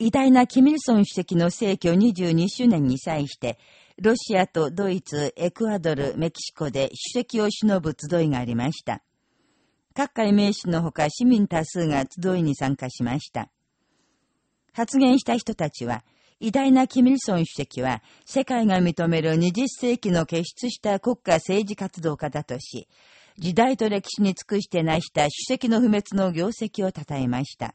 偉大なキミルソン主席の逝去22周年に際して、ロシアとドイツ、エクアドル、メキシコで主席を忍ぶ集いがありました。各界名士のほか市民多数が集いに参加しました。発言した人たちは、偉大なキミルソン主席は、世界が認める20世紀の傑出した国家政治活動家だとし、時代と歴史に尽くして成した主席の不滅の業績を称えました。